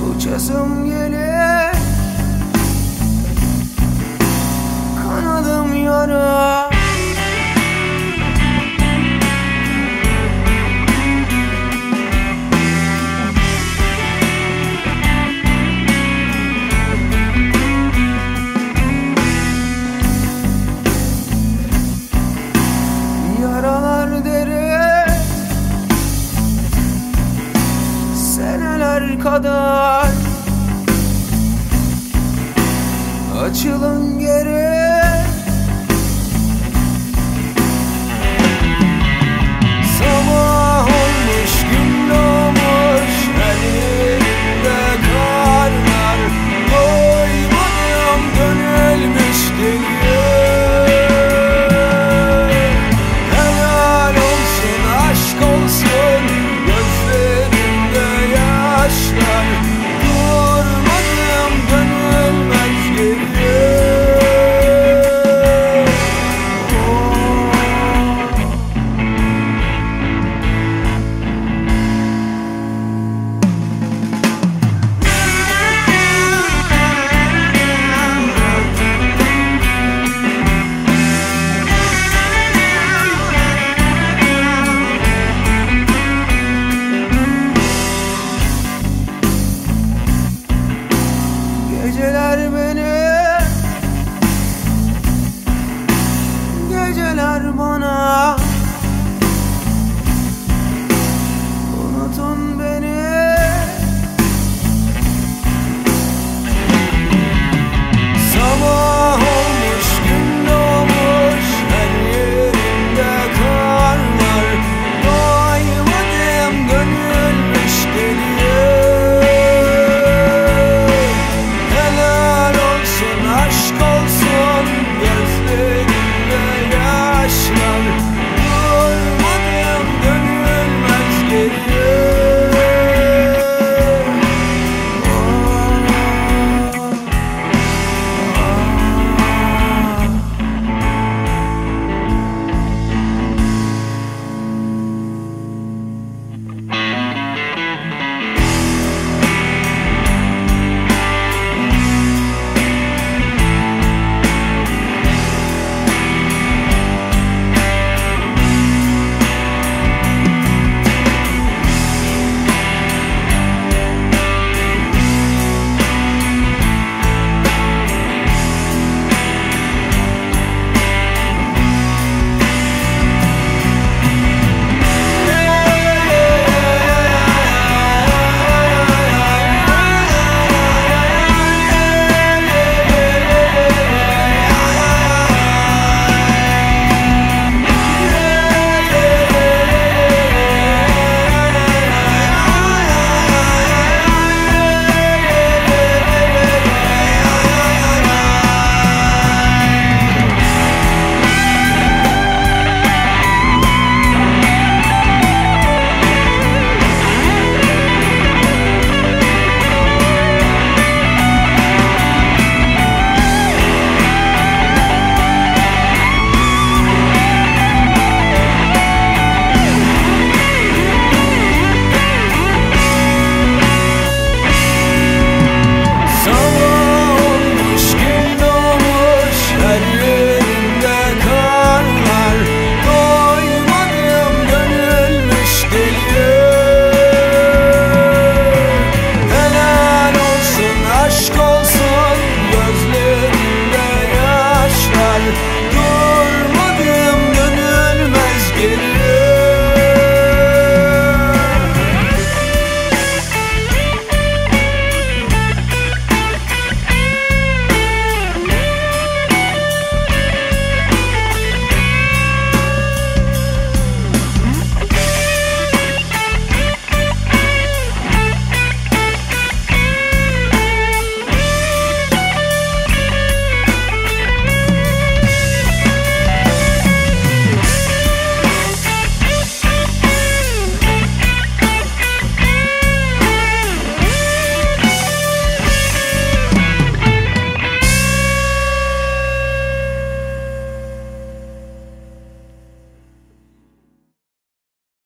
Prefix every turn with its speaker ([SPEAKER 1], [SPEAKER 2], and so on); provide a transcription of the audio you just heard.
[SPEAKER 1] Oh, just a Açılın geri